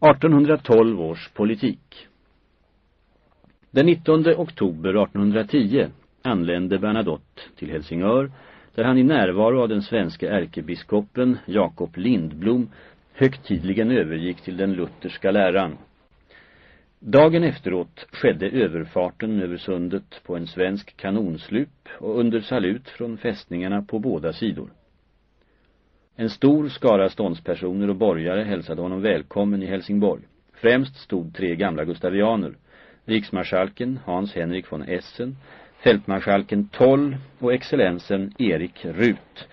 1812 års politik Den 19 oktober 1810 anlände Bernadotte till Helsingör där han i närvaro av den svenska ärkebiskopen Jakob Lindblom högtidligen övergick till den lutherska läran. Dagen efteråt skedde överfarten över sundet på en svensk kanonslup och under salut från fästningarna på båda sidor. En stor skara ståndspersoner och borgare hälsade honom välkommen i Helsingborg. Främst stod tre gamla gustavianer, riksmarskalken Hans Henrik von Essen, fältmarskalken Toll och excellensen Erik Rut,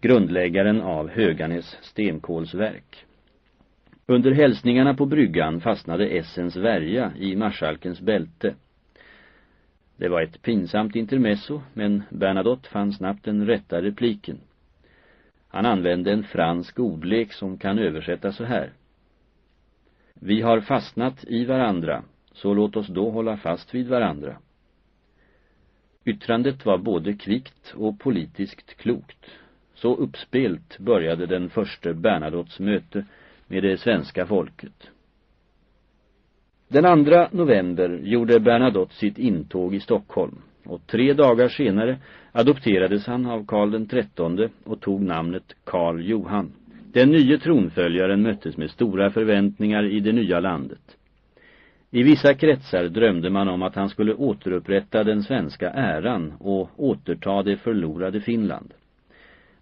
grundläggaren av Höganäs stenkolsverk. Under hälsningarna på bryggan fastnade Essens värja i marskalkens bälte. Det var ett pinsamt intermesso, men Bernadotte fann snabbt den rätta repliken. Han använde en fransk ordlek som kan översättas så här. Vi har fastnat i varandra, så låt oss då hålla fast vid varandra. Yttrandet var både kvickt och politiskt klokt. Så uppspelt började den första Bernadottes möte med det svenska folket. Den 2 november gjorde Bernadotte sitt intåg i Stockholm och tre dagar senare adopterades han av Karl den trettonde och tog namnet Karl Johan. Den nya tronföljaren möttes med stora förväntningar i det nya landet. I vissa kretsar drömde man om att han skulle återupprätta den svenska äran och återta det förlorade Finland.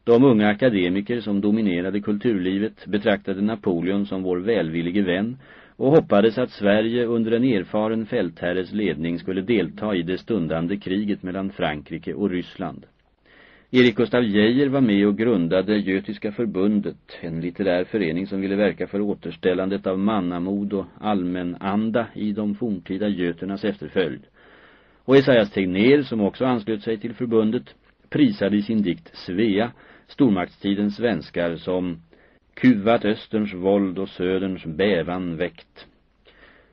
De unga akademiker som dominerade kulturlivet betraktade Napoleon som vår välvillige vän och hoppades att Sverige under en erfaren fältherres ledning skulle delta i det stundande kriget mellan Frankrike och Ryssland. Erik Gustav Geijer var med och grundade Götiska förbundet, en litterär förening som ville verka för återställandet av mannamod och allmän anda i de forntida göternas efterföljd. Och Esaias Tegner, som också anslöt sig till förbundet, prisade i sin dikt Svea stormaktstidens svenskar som kuvat österns våld och söderns bävan väckt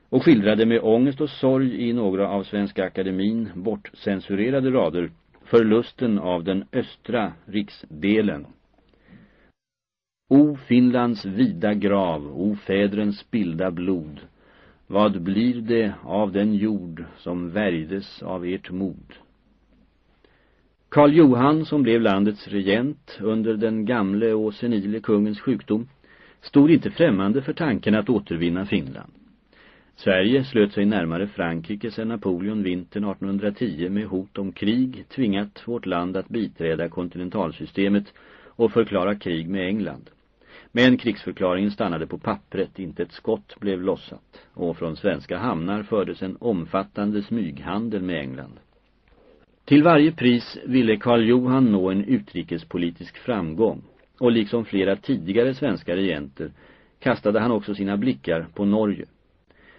och skildrade med ångest och sorg i några av Svenska Akademin bortcensurerade rader förlusten av den östra riksdelen. O Finlands vida grav, o fädrens spilda blod, vad blir det av den jord som värjdes av ert mod? Karl Johan, som blev landets regent under den gamle och senile kungens sjukdom, stod inte främmande för tanken att återvinna Finland. Sverige slöt sig närmare Frankrike sedan Napoleon vintern 1810 med hot om krig tvingat vårt land att biträda kontinentalsystemet och förklara krig med England. Men krigsförklaringen stannade på pappret, inte ett skott blev lossat och från svenska hamnar fördes en omfattande smyghandel med England. Till varje pris ville Karl Johan nå en utrikespolitisk framgång och liksom flera tidigare svenska regenter kastade han också sina blickar på Norge.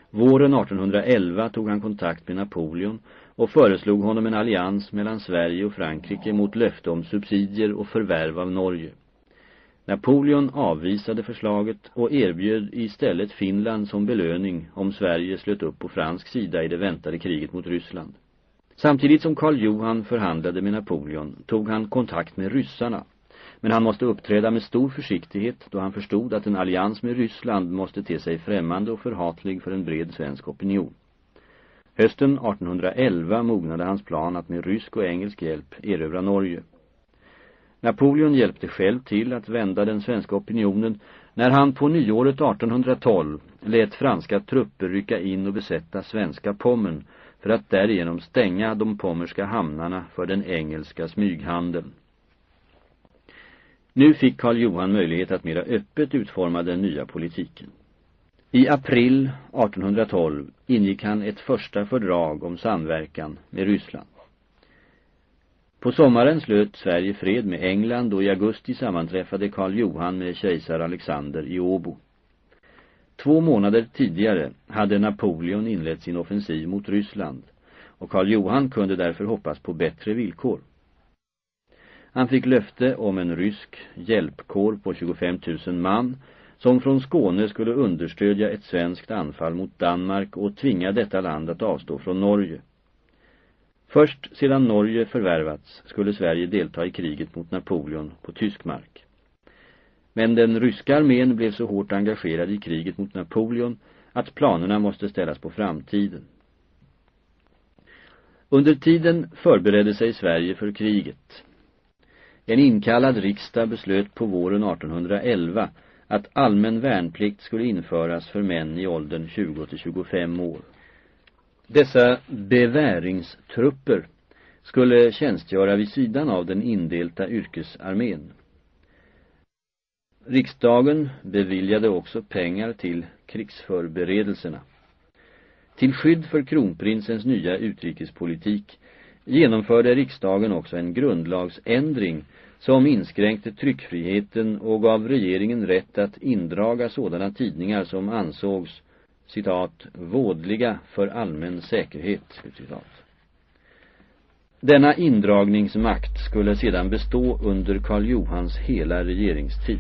Våren 1811 tog han kontakt med Napoleon och föreslog honom en allians mellan Sverige och Frankrike mot löfte om subsidier och förvärv av Norge. Napoleon avvisade förslaget och erbjöd istället Finland som belöning om Sverige slöt upp på fransk sida i det väntade kriget mot Ryssland. Samtidigt som Karl Johan förhandlade med Napoleon tog han kontakt med ryssarna. Men han måste uppträda med stor försiktighet då han förstod att en allians med Ryssland måste te sig främmande och förhatlig för en bred svensk opinion. Hösten 1811 mognade hans plan att med rysk och engelsk hjälp erövra Norge. Napoleon hjälpte själv till att vända den svenska opinionen när han på nyåret 1812 lät franska trupper rycka in och besätta svenska Pommern för att därigenom stänga de pommerska hamnarna för den engelska smyghandeln. Nu fick Karl Johan möjlighet att mera öppet utforma den nya politiken. I april 1812 ingick han ett första fördrag om samverkan med Ryssland. På sommaren slöt Sverige fred med England och i augusti sammanträffade Karl Johan med kejsar Alexander i Åbo. Två månader tidigare hade Napoleon inlett sin offensiv mot Ryssland och Karl Johan kunde därför hoppas på bättre villkor. Han fick löfte om en rysk hjälpkår på 25 000 man som från Skåne skulle understödja ett svenskt anfall mot Danmark och tvinga detta land att avstå från Norge. Först sedan Norge förvärvats skulle Sverige delta i kriget mot Napoleon på tysk mark. Men den ryska armén blev så hårt engagerad i kriget mot Napoleon att planerna måste ställas på framtiden. Under tiden förberedde sig Sverige för kriget. En inkallad riksdag beslöt på våren 1811 att allmän värnplikt skulle införas för män i åldern 20-25 år. Dessa beväringstrupper skulle tjänstgöra vid sidan av den indelta yrkesarmén. Riksdagen beviljade också pengar till krigsförberedelserna. Till skydd för kronprinsens nya utrikespolitik genomförde riksdagen också en grundlagsändring som inskränkte tryckfriheten och gav regeringen rätt att indraga sådana tidningar som ansågs, citat, vådliga för allmän säkerhet, citat. Denna indragningsmakt skulle sedan bestå under Karl Johans hela regeringstid.